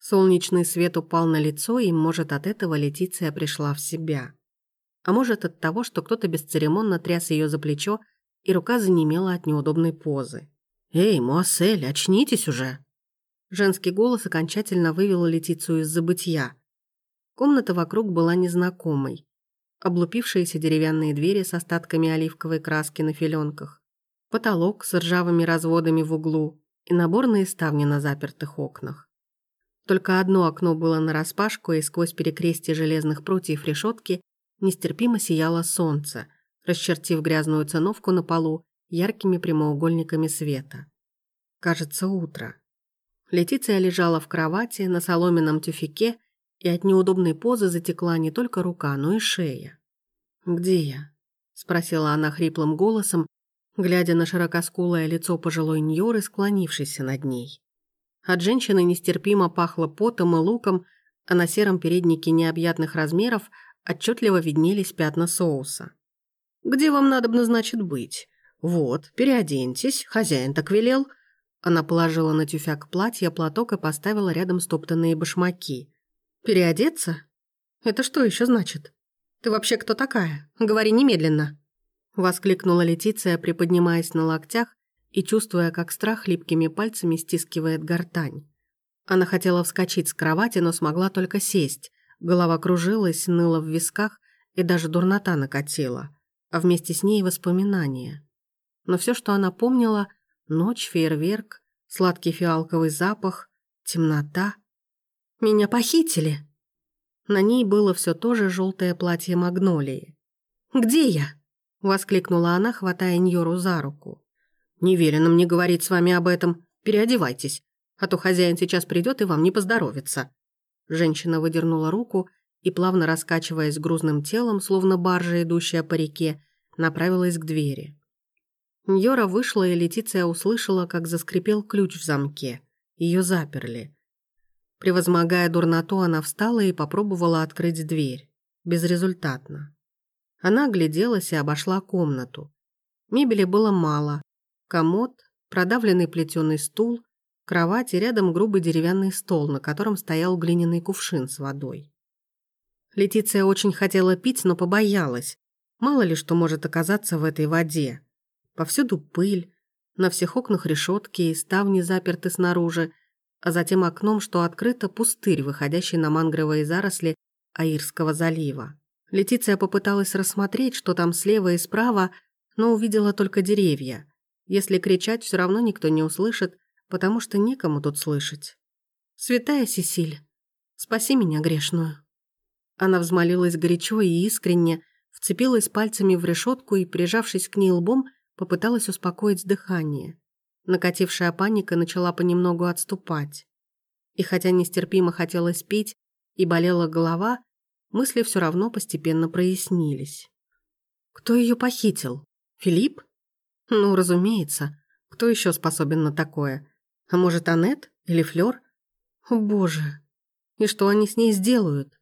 Солнечный свет упал на лицо, и, может, от этого Летиция пришла в себя. А может, от того, что кто-то бесцеремонно тряс ее за плечо, и рука занемела от неудобной позы. «Эй, Муассель, очнитесь уже!» Женский голос окончательно вывел Летицию из забытья. Комната вокруг была незнакомой. Облупившиеся деревянные двери с остатками оливковой краски на филенках, потолок с ржавыми разводами в углу и наборные ставни на запертых окнах. Только одно окно было нараспашку, и сквозь перекрестие железных прутьев решетки нестерпимо сияло солнце, расчертив грязную циновку на полу яркими прямоугольниками света. Кажется, утро. Летиция лежала в кровати на соломенном тюфике, и от неудобной позы затекла не только рука, но и шея. «Где я?» – спросила она хриплым голосом, глядя на широкоскулое лицо пожилой Ньоры, склонившейся над ней. От женщины нестерпимо пахло потом и луком, а на сером переднике необъятных размеров отчетливо виднелись пятна соуса. «Где вам надо, значит, быть? Вот, переоденьтесь, хозяин так велел», она положила на тюфяк платье, платок и поставила рядом стоптанные башмаки. «Переодеться? Это что еще значит? Ты вообще кто такая? Говори немедленно!» Воскликнула Летиция, приподнимаясь на локтях и чувствуя, как страх липкими пальцами стискивает гортань. Она хотела вскочить с кровати, но смогла только сесть. Голова кружилась, ныла в висках и даже дурнота накатила, а вместе с ней воспоминания. Но все, что она помнила, Ночь, фейерверк, сладкий фиалковый запах, темнота. Меня похитили. На ней было все то же желтое платье магнолии. «Где я?» — воскликнула она, хватая Ньору за руку. «Не велено мне говорить с вами об этом. Переодевайтесь, а то хозяин сейчас придет и вам не поздоровится». Женщина выдернула руку и, плавно раскачиваясь грузным телом, словно баржа, идущая по реке, направилась к двери. Ньора вышла, и Летиция услышала, как заскрипел ключ в замке. Ее заперли. Превозмогая дурноту, она встала и попробовала открыть дверь. Безрезультатно. Она огляделась и обошла комнату. Мебели было мало. Комод, продавленный плетеный стул, кровать и рядом грубый деревянный стол, на котором стоял глиняный кувшин с водой. Летиция очень хотела пить, но побоялась. Мало ли что может оказаться в этой воде. Повсюду пыль, на всех окнах решетки и ставни заперты снаружи, а затем окном, что открыто, пустырь, выходящий на мангровые заросли Аирского залива. Летиция попыталась рассмотреть, что там слева и справа, но увидела только деревья. Если кричать, все равно никто не услышит, потому что некому тут слышать. «Святая Сесиль, спаси меня грешную». Она взмолилась горячо и искренне, вцепилась пальцами в решетку и, прижавшись к ней лбом, Попыталась успокоить дыхание. Накатившая паника начала понемногу отступать. И хотя нестерпимо хотелось пить и болела голова, мысли все равно постепенно прояснились. Кто ее похитил? Филипп? Ну, разумеется. Кто еще способен на такое? А может, Аннет или Флёр? О, боже! И что они с ней сделают?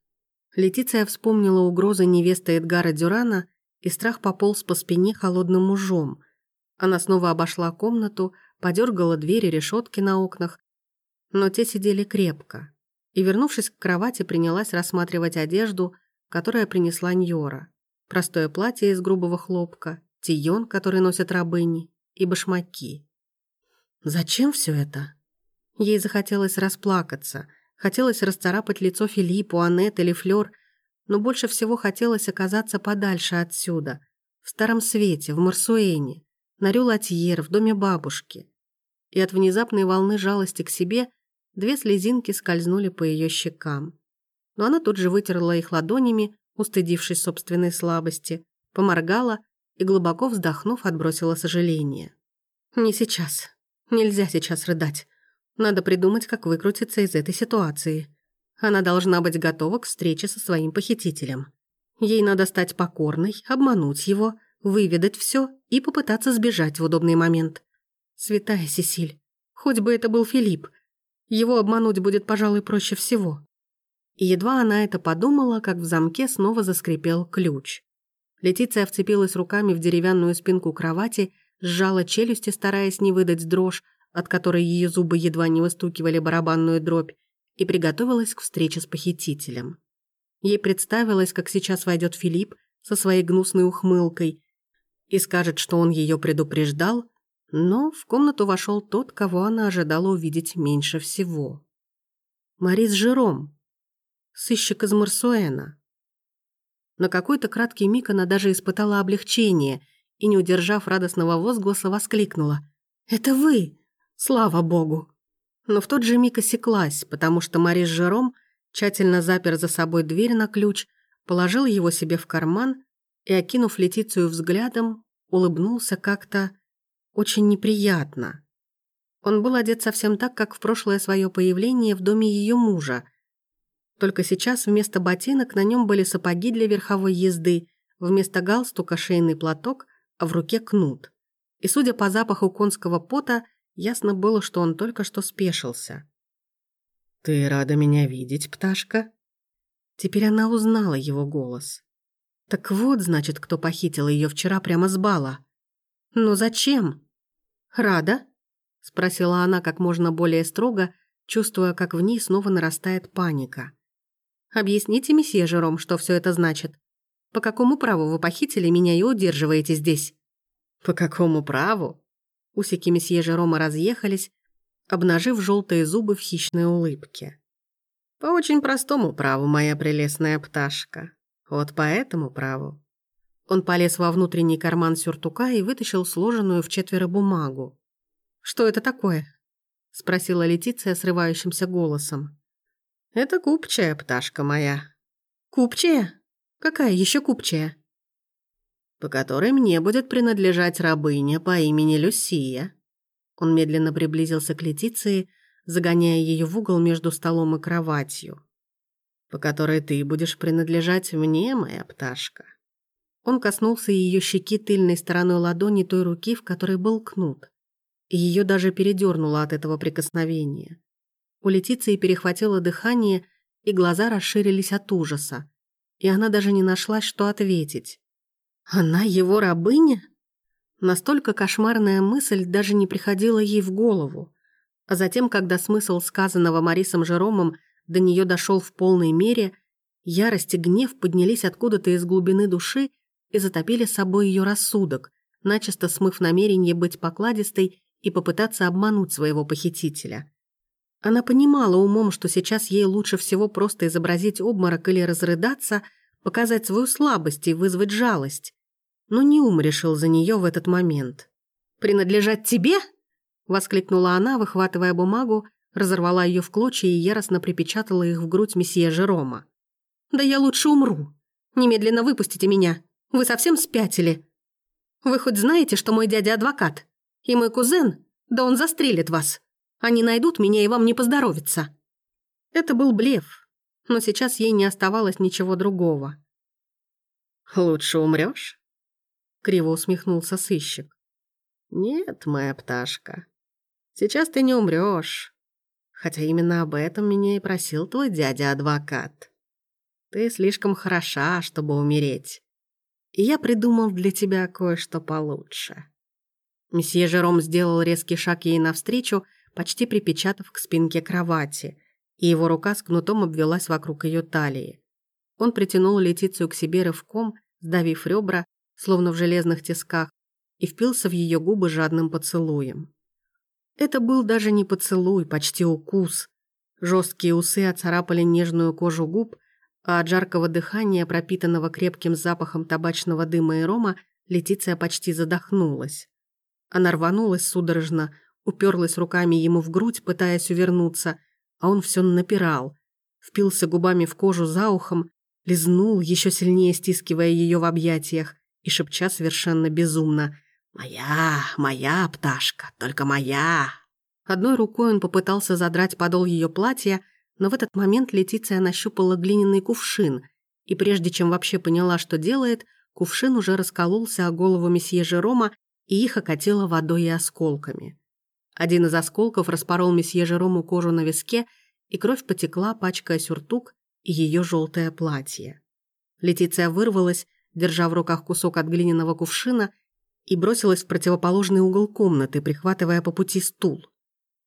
Летиция вспомнила угрозы невесты Эдгара Дюрана, и страх пополз по спине холодным ужом, она снова обошла комнату, подергала двери решетки на окнах, но те сидели крепко. И, вернувшись к кровати, принялась рассматривать одежду, которая принесла Ньора. Простое платье из грубого хлопка, тион, который носят рабыни, и башмаки. Зачем все это? Ей захотелось расплакаться, хотелось расцарапать лицо Филиппу, Аннет или Флёр, но больше всего хотелось оказаться подальше отсюда, в Старом Свете, в Марсуэне на Рюлатьер, в доме бабушки. И от внезапной волны жалости к себе две слезинки скользнули по ее щекам. Но она тут же вытерла их ладонями, устыдившись собственной слабости, поморгала и, глубоко вздохнув, отбросила сожаление. «Не сейчас. Нельзя сейчас рыдать. Надо придумать, как выкрутиться из этой ситуации. Она должна быть готова к встрече со своим похитителем. Ей надо стать покорной, обмануть его, выведать все и попытаться сбежать в удобный момент. Святая Сесиль, хоть бы это был Филипп. Его обмануть будет, пожалуй, проще всего. И едва она это подумала, как в замке снова заскрипел ключ. Летиция вцепилась руками в деревянную спинку кровати, сжала челюсти, стараясь не выдать дрожь, от которой ее зубы едва не выстукивали барабанную дробь, и приготовилась к встрече с похитителем. Ей представилось, как сейчас войдет Филипп со своей гнусной ухмылкой и скажет, что он ее предупреждал, но в комнату вошел тот, кого она ожидала увидеть меньше всего. Марис Жером, сыщик из Марсуэна. На какой-то краткий миг она даже испытала облегчение и, не удержав радостного возгласа, воскликнула. «Это вы! Слава богу!» Но в тот же миг осеклась, потому что Марис Жером тщательно запер за собой дверь на ключ, положил его себе в карман и, окинув Летицию взглядом, улыбнулся как-то очень неприятно. Он был одет совсем так, как в прошлое свое появление в доме ее мужа. Только сейчас вместо ботинок на нем были сапоги для верховой езды, вместо галстука шейный платок, а в руке кнут. И, судя по запаху конского пота, ясно было, что он только что спешился. «Ты рада меня видеть, пташка?» Теперь она узнала его голос. Так вот, значит, кто похитил ее вчера прямо с бала. «Но зачем?» «Рада?» — спросила она как можно более строго, чувствуя, как в ней снова нарастает паника. «Объясните, месье Жером, что все это значит. По какому праву вы похитили меня и удерживаете здесь?» «По какому праву?» Усики месье Жерома разъехались, обнажив желтые зубы в хищной улыбке. «По очень простому праву, моя прелестная пташка. Вот по этому праву». Он полез во внутренний карман сюртука и вытащил сложенную в четверо бумагу. «Что это такое?» — спросила Летиция срывающимся голосом. «Это купчая, пташка моя». «Купчая? Какая еще купчая?» «По которой мне будет принадлежать рабыня по имени Люсия». Он медленно приблизился к Летиции, загоняя ее в угол между столом и кроватью. «По которой ты будешь принадлежать мне, моя пташка». Он коснулся ее щеки тыльной стороной ладони той руки, в которой был кнут. И ее даже передернуло от этого прикосновения. У Летиции перехватило дыхание, и глаза расширились от ужаса. И она даже не нашла, что ответить. «Она его рабыня?» Настолько кошмарная мысль даже не приходила ей в голову. А затем, когда смысл сказанного Марисом Жеромом до нее дошел в полной мере, ярость и гнев поднялись откуда-то из глубины души и затопили собой ее рассудок, начисто смыв намерение быть покладистой и попытаться обмануть своего похитителя. Она понимала умом, что сейчас ей лучше всего просто изобразить обморок или разрыдаться, показать свою слабость и вызвать жалость но не ум решил за нее в этот момент. «Принадлежать тебе?» — воскликнула она, выхватывая бумагу, разорвала ее в клочья и яростно припечатала их в грудь месье Жерома. «Да я лучше умру. Немедленно выпустите меня. Вы совсем спятили. Вы хоть знаете, что мой дядя адвокат? И мой кузен? Да он застрелит вас. Они найдут меня, и вам не поздоровится». Это был блеф, но сейчас ей не оставалось ничего другого. «Лучше умрешь? Криво усмехнулся сыщик. «Нет, моя пташка, сейчас ты не умрешь. Хотя именно об этом меня и просил твой дядя-адвокат. Ты слишком хороша, чтобы умереть. И я придумал для тебя кое-что получше». Месье Жером сделал резкий шаг ей навстречу, почти припечатав к спинке кровати, и его рука с кнутом обвелась вокруг ее талии. Он притянул Летицию к себе рывком, сдавив ребра, словно в железных тисках, и впился в ее губы жадным поцелуем. Это был даже не поцелуй, почти укус. Жесткие усы оцарапали нежную кожу губ, а от жаркого дыхания, пропитанного крепким запахом табачного дыма и рома, Летиция почти задохнулась. Она рванулась судорожно, уперлась руками ему в грудь, пытаясь увернуться, а он все напирал, впился губами в кожу за ухом, лизнул, еще сильнее стискивая ее в объятиях, и шепча совершенно безумно «Моя, моя пташка, только моя!» Одной рукой он попытался задрать подол ее платья, но в этот момент Летиция нащупала глиняный кувшин, и прежде чем вообще поняла, что делает, кувшин уже раскололся о голову месье Жерома и их окатило водой и осколками. Один из осколков распорол месье Жерому кожу на виске, и кровь потекла, пачкая сюртук и ее желтое платье. Летиция вырвалась держа в руках кусок от глиняного кувшина, и бросилась в противоположный угол комнаты, прихватывая по пути стул.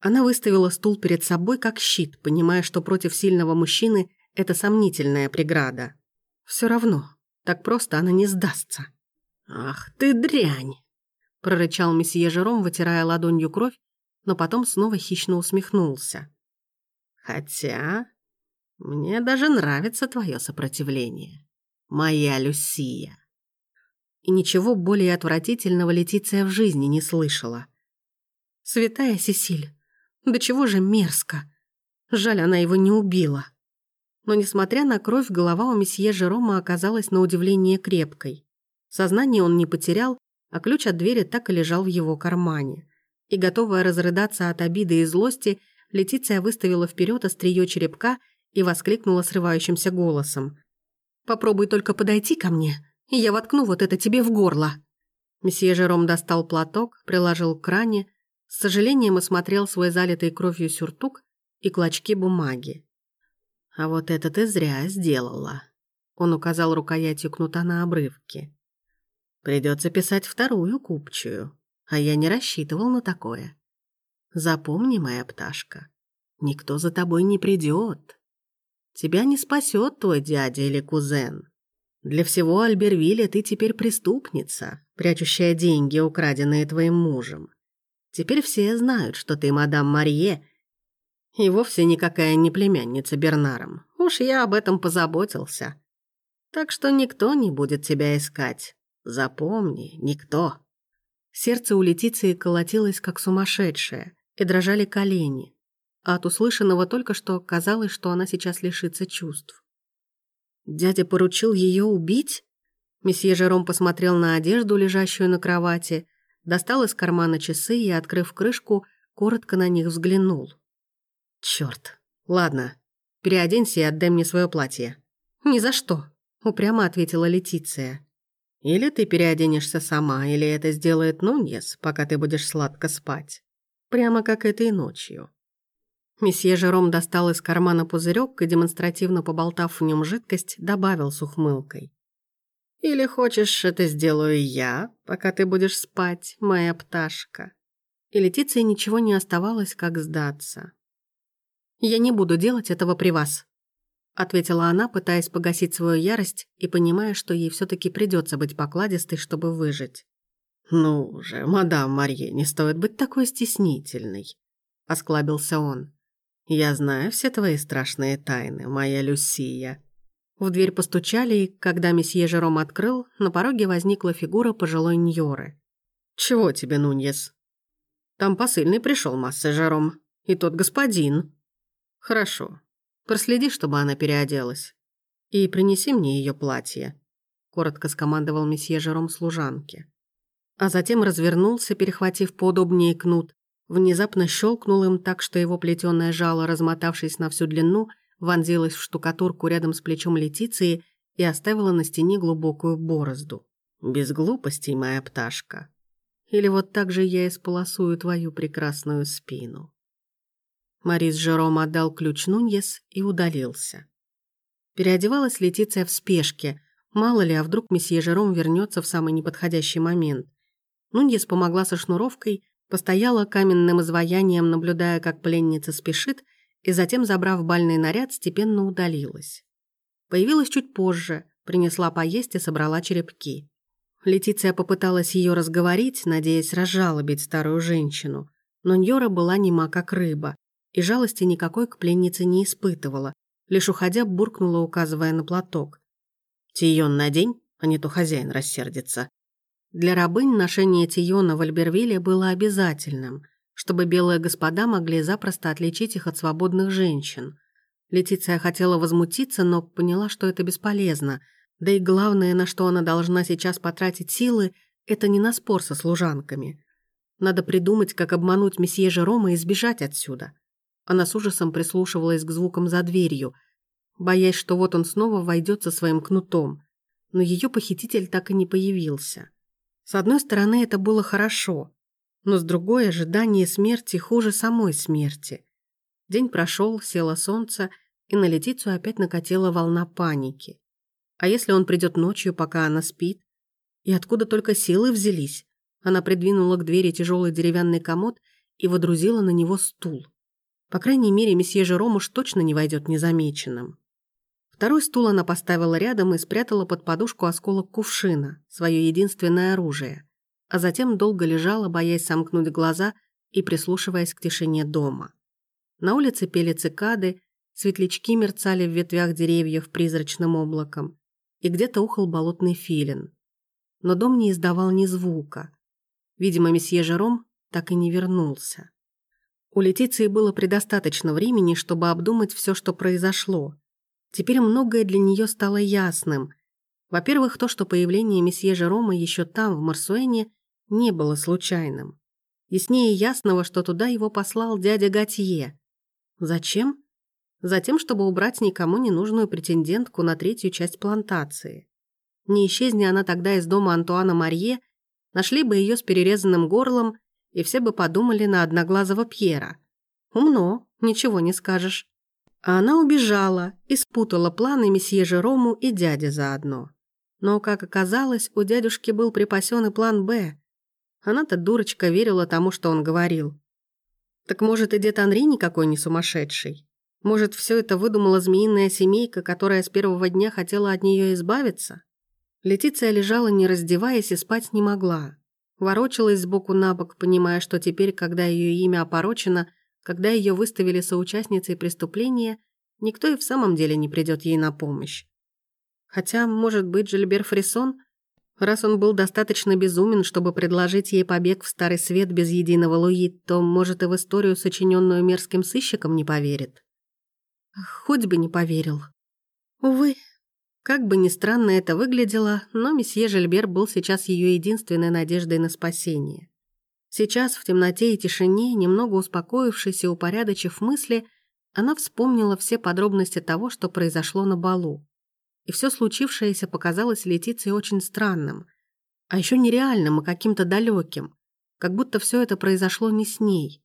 Она выставила стул перед собой как щит, понимая, что против сильного мужчины это сомнительная преграда. Все равно, так просто она не сдастся. «Ах ты дрянь!» – прорычал месье Жером, вытирая ладонью кровь, но потом снова хищно усмехнулся. «Хотя мне даже нравится твое сопротивление, моя Люсия». И ничего более отвратительного Летиция в жизни не слышала. «Святая Сесиль, да чего же мерзко! Жаль, она его не убила». Но, несмотря на кровь, голова у месье Жерома оказалась на удивление крепкой. Сознание он не потерял, а ключ от двери так и лежал в его кармане. И, готовая разрыдаться от обиды и злости, Летиция выставила вперед острие черепка и воскликнула срывающимся голосом. «Попробуй только подойти ко мне, и я воткну вот это тебе в горло». Месье Жером достал платок, приложил к ране, с сожалением осмотрел свой залитый кровью сюртук и клочки бумаги. «А вот это ты зря сделала», — он указал рукоятью кнута на обрывки. «Придется писать вторую купчую, а я не рассчитывал на такое. Запомни, моя пташка, никто за тобой не придет. Тебя не спасет твой дядя или кузен. Для всего Альбервилля ты теперь преступница, прячущая деньги, украденные твоим мужем. Теперь все знают, что ты мадам Марье и вовсе никакая не племянница Бернаром. Уж я об этом позаботился. Так что никто не будет тебя искать. Запомни, никто». Сердце у Летиции колотилось, как сумасшедшее, и дрожали колени. А от услышанного только что казалось, что она сейчас лишится чувств. «Дядя поручил ее убить?» Месье Жером посмотрел на одежду, лежащую на кровати, достал из кармана часы и, открыв крышку, коротко на них взглянул. Черт. Ладно, переоденься и отдай мне свое платье». «Ни за что», — упрямо ответила Летиция. «Или ты переоденешься сама, или это сделает Нуньес, пока ты будешь сладко спать. Прямо как этой ночью». Месье Жером достал из кармана пузырек и, демонстративно поболтав в нем жидкость, добавил с ухмылкой. «Или хочешь, это сделаю я, пока ты будешь спать, моя пташка?» И Летиции ничего не оставалось, как сдаться. «Я не буду делать этого при вас», — ответила она, пытаясь погасить свою ярость и понимая, что ей все таки придется быть покладистой, чтобы выжить. «Ну же, мадам Марье, не стоит быть такой стеснительной», — осклабился он. «Я знаю все твои страшные тайны, моя Люсия». В дверь постучали, и, когда месье Жером открыл, на пороге возникла фигура пожилой Ньоры. «Чего тебе, Нуньес?» «Там посыльный пришел, масса Жером. И тот господин». «Хорошо. Проследи, чтобы она переоделась. И принеси мне ее платье», — коротко скомандовал месье Жером служанке. А затем развернулся, перехватив поудобнее кнут, внезапно щелкнул им так, что его плетеное жало, размотавшись на всю длину, вонзилось в штукатурку рядом с плечом Летиции и оставило на стене глубокую борозду. «Без глупостей, моя пташка. Или вот так же я исполосую твою прекрасную спину». Морис Жером отдал ключ Нуньес и удалился. Переодевалась Летиция в спешке. Мало ли, а вдруг месье Жером вернется в самый неподходящий момент. Нуньес помогла со шнуровкой, постояла каменным изваянием, наблюдая, как пленница спешит, и затем, забрав бальный наряд, степенно удалилась. Появилась чуть позже, принесла поесть и собрала черепки. Летиция попыталась ее разговорить, надеясь разжалобить старую женщину, но Ньора была нема как рыба, и жалости никакой к пленнице не испытывала, лишь уходя буркнула, указывая на платок. «Тион надень, а не то хозяин рассердится». Для рабынь ношение тиона в Альбервилле было обязательным, чтобы белые господа могли запросто отличить их от свободных женщин. Летиция хотела возмутиться, но поняла, что это бесполезно, да и главное, на что она должна сейчас потратить силы, это не на спор со служанками. Надо придумать, как обмануть месье Жерома и сбежать отсюда. Она с ужасом прислушивалась к звукам за дверью, боясь, что вот он снова войдет со своим кнутом. Но ее похититель так и не появился. С одной стороны, это было хорошо, но с другой, ожидание смерти хуже самой смерти. День прошел, село солнце, и на Летицию опять накатила волна паники. А если он придет ночью, пока она спит? И откуда только силы взялись? Она придвинула к двери тяжелый деревянный комод и водрузила на него стул. По крайней мере, месье Жером уж точно не войдет незамеченным. Второй стул она поставила рядом и спрятала под подушку осколок кувшина, свое единственное оружие, а затем долго лежала, боясь сомкнуть глаза и прислушиваясь к тишине дома. На улице пели цикады, светлячки мерцали в ветвях деревьев призрачным облаком, и где-то ухал болотный филин. Но дом не издавал ни звука. Видимо, месье Жером так и не вернулся. У Летиции было предостаточно времени, чтобы обдумать все, что произошло. Теперь многое для нее стало ясным. Во-первых, то, что появление месье Жерома еще там, в Марсуэне, не было случайным. Яснее ясного, что туда его послал дядя Готье. Зачем? Затем, чтобы убрать никому ненужную претендентку на третью часть плантации. Не исчезни она тогда из дома Антуана Марье, нашли бы ее с перерезанным горлом, и все бы подумали на одноглазого Пьера. Умно, ничего не скажешь. А она убежала и спутала планы месье Жерому и дяди заодно. Но, как оказалось, у дядюшки был припасен и план «Б». Она-то, дурочка, верила тому, что он говорил. Так может, и дед Анри никакой не сумасшедший? Может, все это выдумала змеиная семейка, которая с первого дня хотела от нее избавиться? Летиция лежала, не раздеваясь, и спать не могла. Ворочалась сбоку на бок, понимая, что теперь, когда ее имя опорочено, когда ее выставили соучастницей преступления, никто и в самом деле не придет ей на помощь. Хотя, может быть, Жильбер Фрисон, раз он был достаточно безумен, чтобы предложить ей побег в Старый Свет без единого Луи, то, может, и в историю, сочиненную мерзким сыщиком, не поверит. Хоть бы не поверил. Увы, как бы ни странно это выглядело, но месье Жильбер был сейчас ее единственной надеждой на спасение. Сейчас, в темноте и тишине, немного успокоившись и упорядочив мысли, она вспомнила все подробности того, что произошло на балу. И все случившееся показалось Летиции очень странным, а еще нереальным и каким-то далеким, как будто все это произошло не с ней.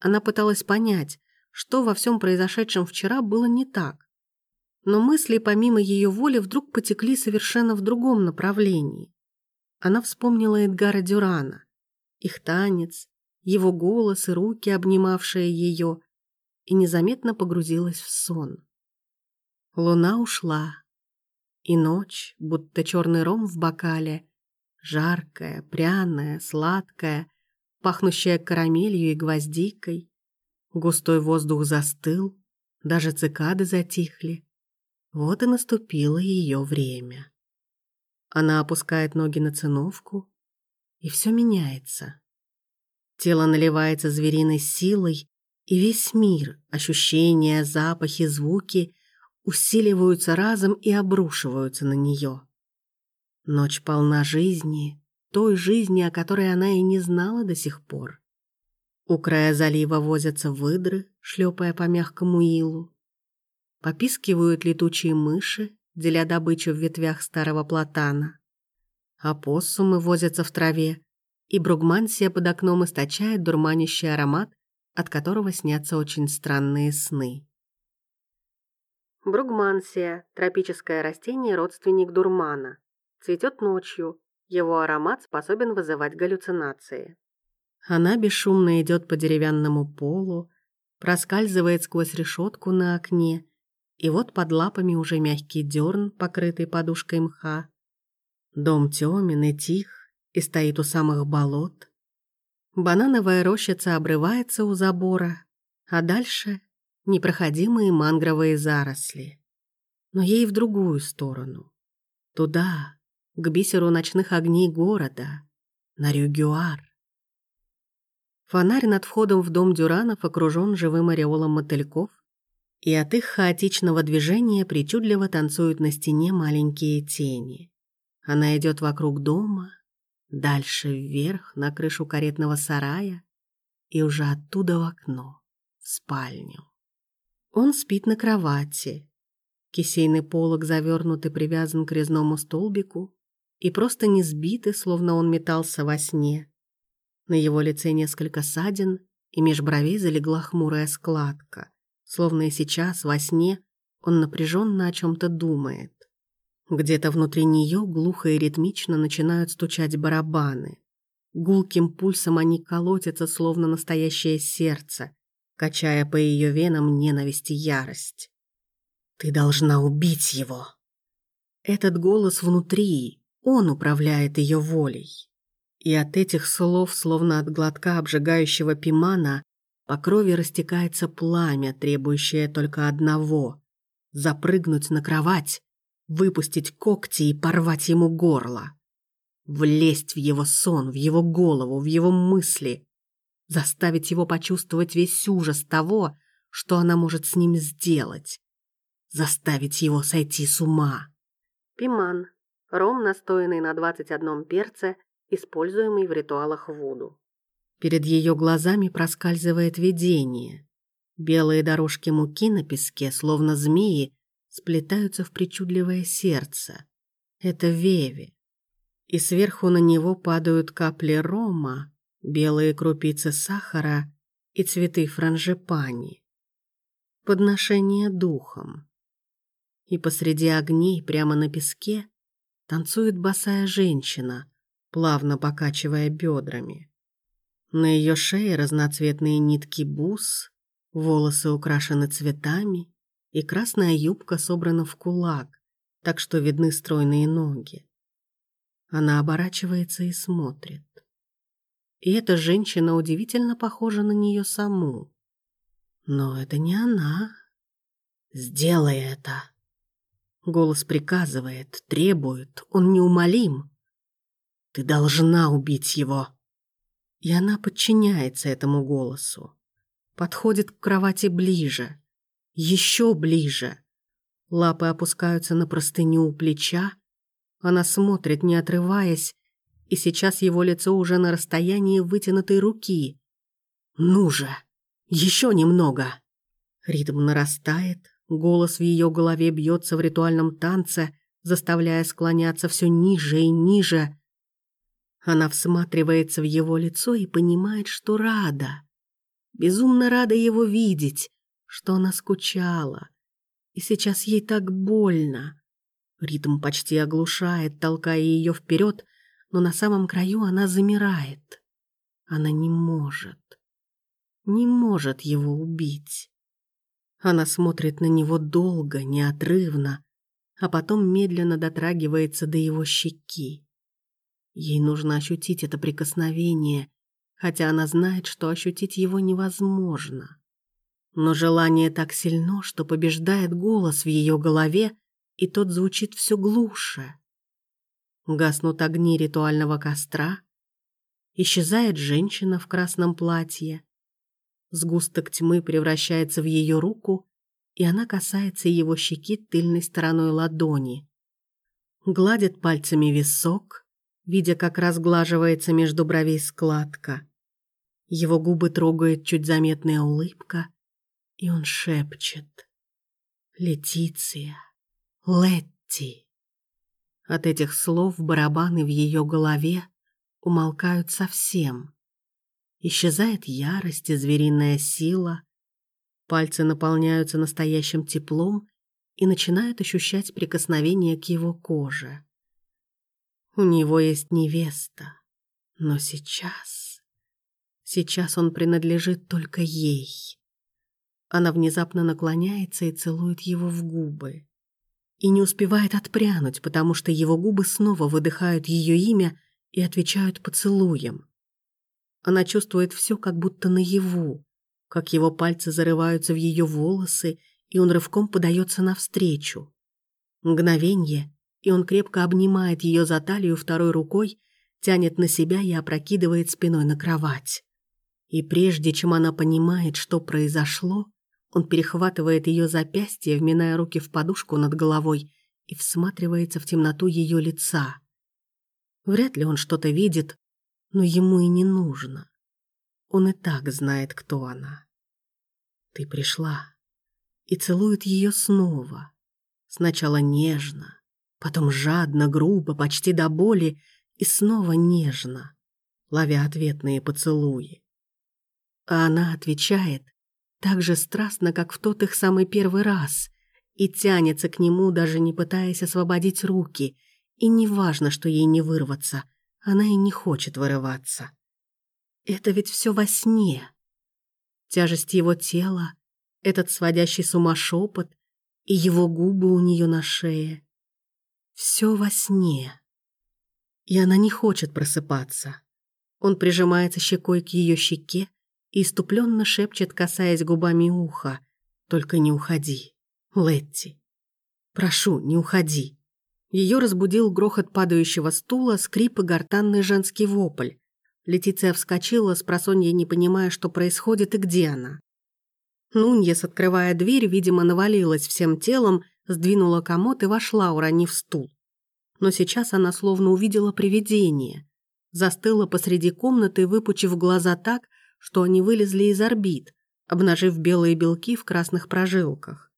Она пыталась понять, что во всем произошедшем вчера было не так. Но мысли помимо ее воли вдруг потекли совершенно в другом направлении. Она вспомнила Эдгара Дюрана, их танец, его голос и руки, обнимавшие ее, и незаметно погрузилась в сон. Луна ушла, и ночь, будто черный ром в бокале, жаркая, пряная, сладкая, пахнущая карамелью и гвоздикой, Густой воздух застыл, даже цикады затихли. Вот и наступило ее время. Она опускает ноги на циновку, и все меняется. Тело наливается звериной силой, и весь мир, ощущения, запахи, звуки усиливаются разом и обрушиваются на нее. Ночь полна жизни, той жизни, о которой она и не знала до сих пор. У края залива возятся выдры, шлепая по мягкому илу. Попискивают летучие мыши, деля добычу в ветвях старого платана. Опоссумы возятся в траве, и бругмансия под окном источает дурманящий аромат, от которого снятся очень странные сны. Бругмансия – тропическое растение, родственник дурмана. Цветет ночью, его аромат способен вызывать галлюцинации. Она бесшумно идет по деревянному полу, проскальзывает сквозь решетку на окне, и вот под лапами уже мягкий дерн, покрытый подушкой мха. Дом темен и тих, и стоит у самых болот. Банановая рощица обрывается у забора, а дальше непроходимые мангровые заросли. Но ей в другую сторону. Туда, к бисеру ночных огней города, на Рюгюар. Фонарь над входом в дом Дюранов окружен живым ореолом мотыльков, и от их хаотичного движения причудливо танцуют на стене маленькие тени. Она идет вокруг дома, дальше вверх, на крышу каретного сарая, и уже оттуда в окно, в спальню. Он спит на кровати. Кисейный полог завернут и привязан к резному столбику, и просто не сбиты, словно он метался во сне. На его лице несколько ссадин, и меж бровей залегла хмурая складка, словно и сейчас, во сне, он напряженно о чем-то думает. Где-то внутри нее глухо и ритмично начинают стучать барабаны. Гулким пульсом они колотятся, словно настоящее сердце, качая по ее венам ненависть и ярость. «Ты должна убить его!» Этот голос внутри, он управляет ее волей. И от этих слов, словно от глотка обжигающего пимана, по крови растекается пламя, требующее только одного — запрыгнуть на кровать, выпустить когти и порвать ему горло. Влезть в его сон, в его голову, в его мысли, заставить его почувствовать весь ужас того, что она может с ним сделать, заставить его сойти с ума. Пиман. Ром, настоянный на 21 перце, используемый в ритуалах Вуду. Перед ее глазами проскальзывает видение. Белые дорожки муки на песке, словно змеи, сплетаются в причудливое сердце. Это Веви. И сверху на него падают капли рома, белые крупицы сахара и цветы франжипани. Подношение духом. И посреди огней, прямо на песке, танцует босая женщина, плавно покачивая бедрами. На ее шее разноцветные нитки бус, волосы украшены цветами, и красная юбка собрана в кулак, так что видны стройные ноги. Она оборачивается и смотрит. И эта женщина удивительно похожа на нее саму. Но это не она. «Сделай это!» Голос приказывает, требует, он неумолим. «Ты должна убить его!» И она подчиняется этому голосу. Подходит к кровати ближе, еще ближе. Лапы опускаются на простыню у плеча. Она смотрит, не отрываясь, и сейчас его лицо уже на расстоянии вытянутой руки. «Ну же! Еще немного!» Ритм нарастает, голос в ее голове бьется в ритуальном танце, заставляя склоняться все ниже и ниже. Она всматривается в его лицо и понимает, что рада. Безумно рада его видеть, что она скучала. И сейчас ей так больно. Ритм почти оглушает, толкая ее вперед, но на самом краю она замирает. Она не может. Не может его убить. Она смотрит на него долго, неотрывно, а потом медленно дотрагивается до его щеки. Ей нужно ощутить это прикосновение, хотя она знает, что ощутить его невозможно. Но желание так сильно, что побеждает голос в ее голове, и тот звучит все глуше. Гаснут огни ритуального костра, исчезает женщина в красном платье, сгусток тьмы превращается в ее руку, и она касается его щеки тыльной стороной ладони. Гладит пальцами висок, видя, как разглаживается между бровей складка. Его губы трогает чуть заметная улыбка, и он шепчет «Летиция, Летти». От этих слов барабаны в ее голове умолкают совсем. Исчезает ярость и звериная сила, пальцы наполняются настоящим теплом и начинают ощущать прикосновение к его коже. У него есть невеста, но сейчас... Сейчас он принадлежит только ей. Она внезапно наклоняется и целует его в губы. И не успевает отпрянуть, потому что его губы снова выдыхают ее имя и отвечают поцелуем. Она чувствует все как будто наяву, как его пальцы зарываются в ее волосы, и он рывком подается навстречу. Мгновенье, и он крепко обнимает ее за талию второй рукой, тянет на себя и опрокидывает спиной на кровать. И прежде чем она понимает, что произошло, он перехватывает ее запястье, вминая руки в подушку над головой и всматривается в темноту ее лица. Вряд ли он что-то видит, но ему и не нужно. Он и так знает, кто она. Ты пришла. И целует ее снова. Сначала нежно, потом жадно, грубо, почти до боли, и снова нежно, ловя ответные поцелуи. А она отвечает так же страстно, как в тот их самый первый раз, и тянется к нему, даже не пытаясь освободить руки, и неважно, что ей не вырваться, она и не хочет вырываться. Это ведь все во сне. Тяжесть его тела, этот сводящий с ума шепот и его губы у нее на шее. Все во сне. И она не хочет просыпаться. Он прижимается щекой к ее щеке и иступленно шепчет, касаясь губами уха. «Только не уходи, Летти. Прошу, не уходи». Ее разбудил грохот падающего стула, скрип и гортанный женский вопль. Летиция вскочила, с просонья не понимая, что происходит и где она. Нуньес, открывая дверь, видимо, навалилась всем телом, сдвинула комод и вошла, уронив стул. Но сейчас она словно увидела привидение. Застыла посреди комнаты, выпучив глаза так, что они вылезли из орбит, обнажив белые белки в красных прожилках.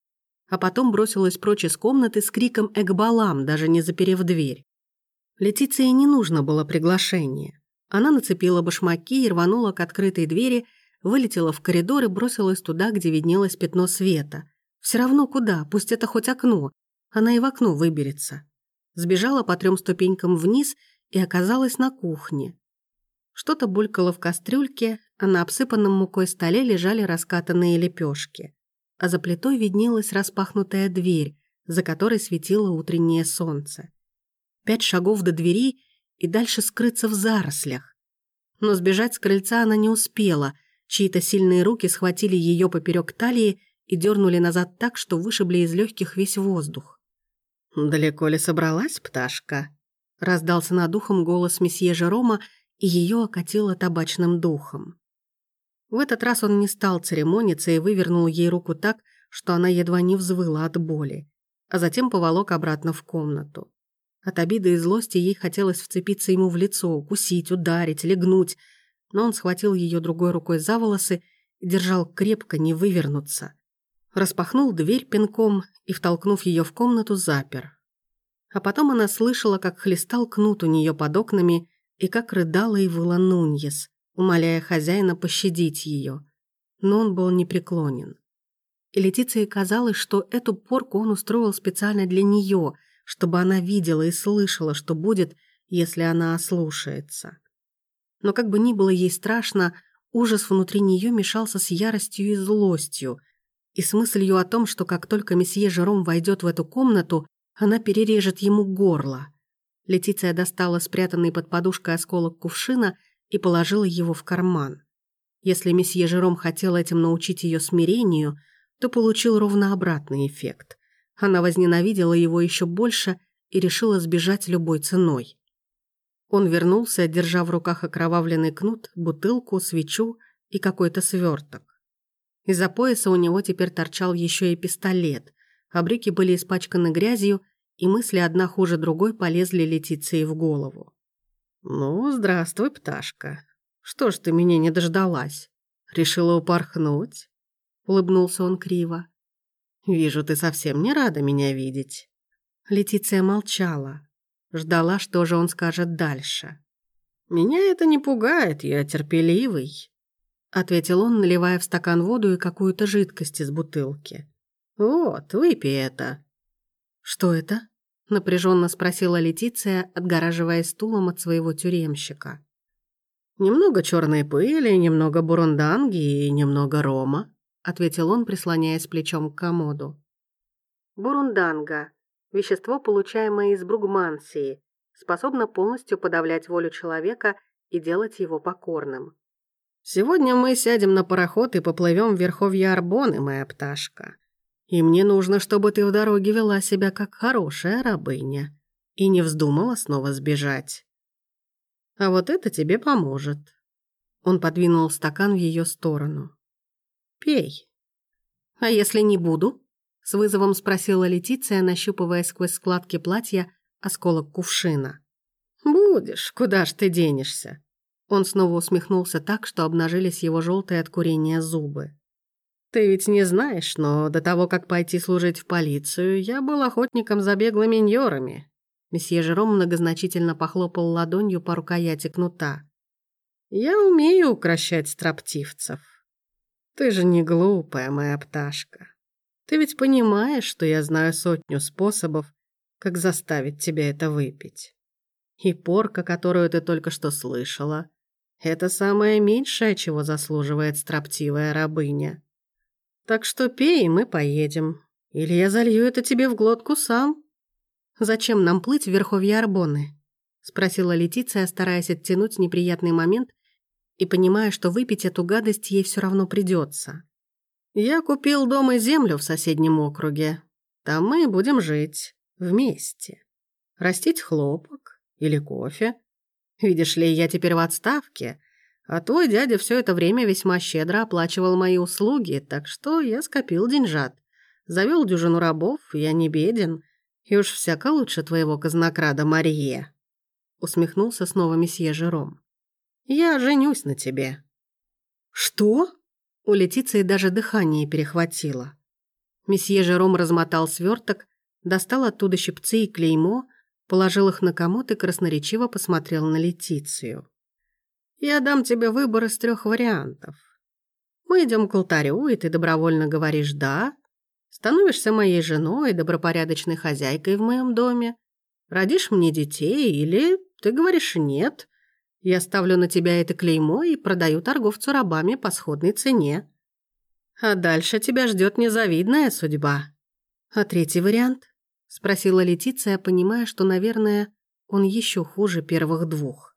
А потом бросилась прочь из комнаты с криком «Экбалам», даже не заперев дверь. Летиции не нужно было приглашение. Она нацепила башмаки и рванула к открытой двери, вылетела в коридор и бросилась туда, где виднелось пятно света. Все равно куда, пусть это хоть окно. Она и в окно выберется. Сбежала по трем ступенькам вниз и оказалась на кухне. Что-то булькало в кастрюльке, а на обсыпанном мукой столе лежали раскатанные лепешки. А за плитой виднелась распахнутая дверь, за которой светило утреннее солнце. Пять шагов до двери и дальше скрыться в зарослях. Но сбежать с крыльца она не успела, чьи-то сильные руки схватили ее поперек талии и дернули назад так, что вышибли из легких весь воздух. «Далеко ли собралась, пташка?» Раздался над ухом голос месье Жерома, и ее окатило табачным духом. В этот раз он не стал церемониться и вывернул ей руку так, что она едва не взвыла от боли, а затем поволок обратно в комнату. От обиды и злости ей хотелось вцепиться ему в лицо, укусить, ударить, легнуть, но он схватил ее другой рукой за волосы и держал крепко, не вывернуться. Распахнул дверь пинком и, втолкнув ее в комнату, запер. А потом она слышала, как хлестал кнут у нее под окнами и как рыдала и выла Нуньес, умоляя хозяина пощадить ее. Но он был непреклонен. И Летиции казалось, что эту порку он устроил специально для нее, чтобы она видела и слышала, что будет, если она ослушается. Но как бы ни было ей страшно, ужас внутри нее мешался с яростью и злостью, и с мыслью о том, что как только месье Жером войдет в эту комнату, она перережет ему горло. Летиция достала спрятанный под подушкой осколок кувшина и положила его в карман. Если месье Жером хотел этим научить ее смирению, то получил ровно обратный эффект. Она возненавидела его еще больше и решила сбежать любой ценой. Он вернулся, держа в руках окровавленный кнут, бутылку, свечу и какой-то сверток. Из-за пояса у него теперь торчал еще и пистолет, а были испачканы грязью, и мысли одна хуже другой полезли Летиции в голову. «Ну, здравствуй, пташка. Что ж ты меня не дождалась? Решила упорхнуть?» Улыбнулся он криво. «Вижу, ты совсем не рада меня видеть». Летиция молчала, ждала, что же он скажет дальше. «Меня это не пугает, я терпеливый», — ответил он, наливая в стакан воду и какую-то жидкость из бутылки. «Вот, выпей это». «Что это?» — напряженно спросила Летиция, отгораживая стулом от своего тюремщика. «Немного черной пыли, немного бурунданги и немного рома», — ответил он, прислоняясь плечом к комоду. Бурунданга – вещество, получаемое из бругмансии, способно полностью подавлять волю человека и делать его покорным. «Сегодня мы сядем на пароход и поплывем в верховье Арбоны, моя пташка. И мне нужно, чтобы ты в дороге вела себя как хорошая рабыня и не вздумала снова сбежать. А вот это тебе поможет». Он подвинул стакан в ее сторону. «Пей». «А если не буду?» С вызовом спросила Летиция, нащупывая сквозь складки платья осколок кувшина. «Будешь, куда ж ты денешься?» Он снова усмехнулся так, что обнажились его желтые от курения зубы. «Ты ведь не знаешь, но до того, как пойти служить в полицию, я был охотником за беглыми ньорами». Месье Жером многозначительно похлопал ладонью по рукояти кнута. «Я умею укращать строптивцев. Ты же не глупая моя пташка. Ты ведь понимаешь, что я знаю сотню способов, как заставить тебя это выпить». И порка, которую ты только что слышала, это самое меньшее, чего заслуживает строптивая рабыня. Так что пей, и мы поедем. Или я залью это тебе в глотку сам. Зачем нам плыть в верховье Арбоны? Спросила Летиция, стараясь оттянуть неприятный момент и понимая, что выпить эту гадость ей все равно придется. Я купил дом и землю в соседнем округе. Там мы будем жить. Вместе. Растить хлопок или кофе. Видишь ли, я теперь в отставке, а твой дядя все это время весьма щедро оплачивал мои услуги, так что я скопил деньжат. Завел дюжину рабов, я не беден, и уж всяко лучше твоего казнокрада Марье. Усмехнулся снова месье Жером. Я женюсь на тебе. Что? У Летиции даже дыхание перехватило. Месье Жером размотал сверток, достал оттуда щипцы и клеймо, положил их на комод и красноречиво посмотрел на Летицию. «Я дам тебе выбор из трех вариантов. Мы идем к алтарю, и ты добровольно говоришь «да», становишься моей женой и добропорядочной хозяйкой в моем доме, родишь мне детей, или ты говоришь «нет», я ставлю на тебя это клеймо и продаю торговцу рабами по сходной цене. А дальше тебя ждет незавидная судьба. А третий вариант? Спросила Летиция, понимая, что, наверное, он еще хуже первых двух.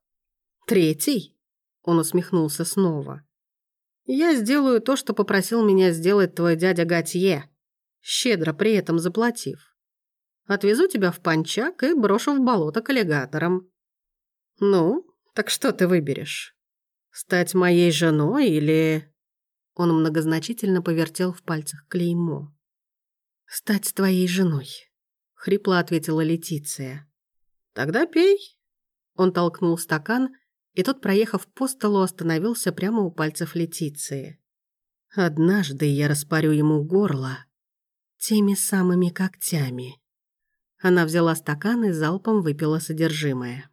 Третий? Он усмехнулся снова. Я сделаю то, что попросил меня сделать твой дядя Готье, щедро при этом заплатив. Отвезу тебя в Панчак и брошу в болото к аллигаторам. Ну, так что ты выберешь? Стать моей женой или...» Он многозначительно повертел в пальцах клеймо. «Стать твоей женой», — хрипло ответила Летиция. «Тогда пей». Он толкнул стакан, и тот, проехав по столу, остановился прямо у пальцев Летиции. «Однажды я распорю ему горло теми самыми когтями». Она взяла стакан и залпом выпила содержимое.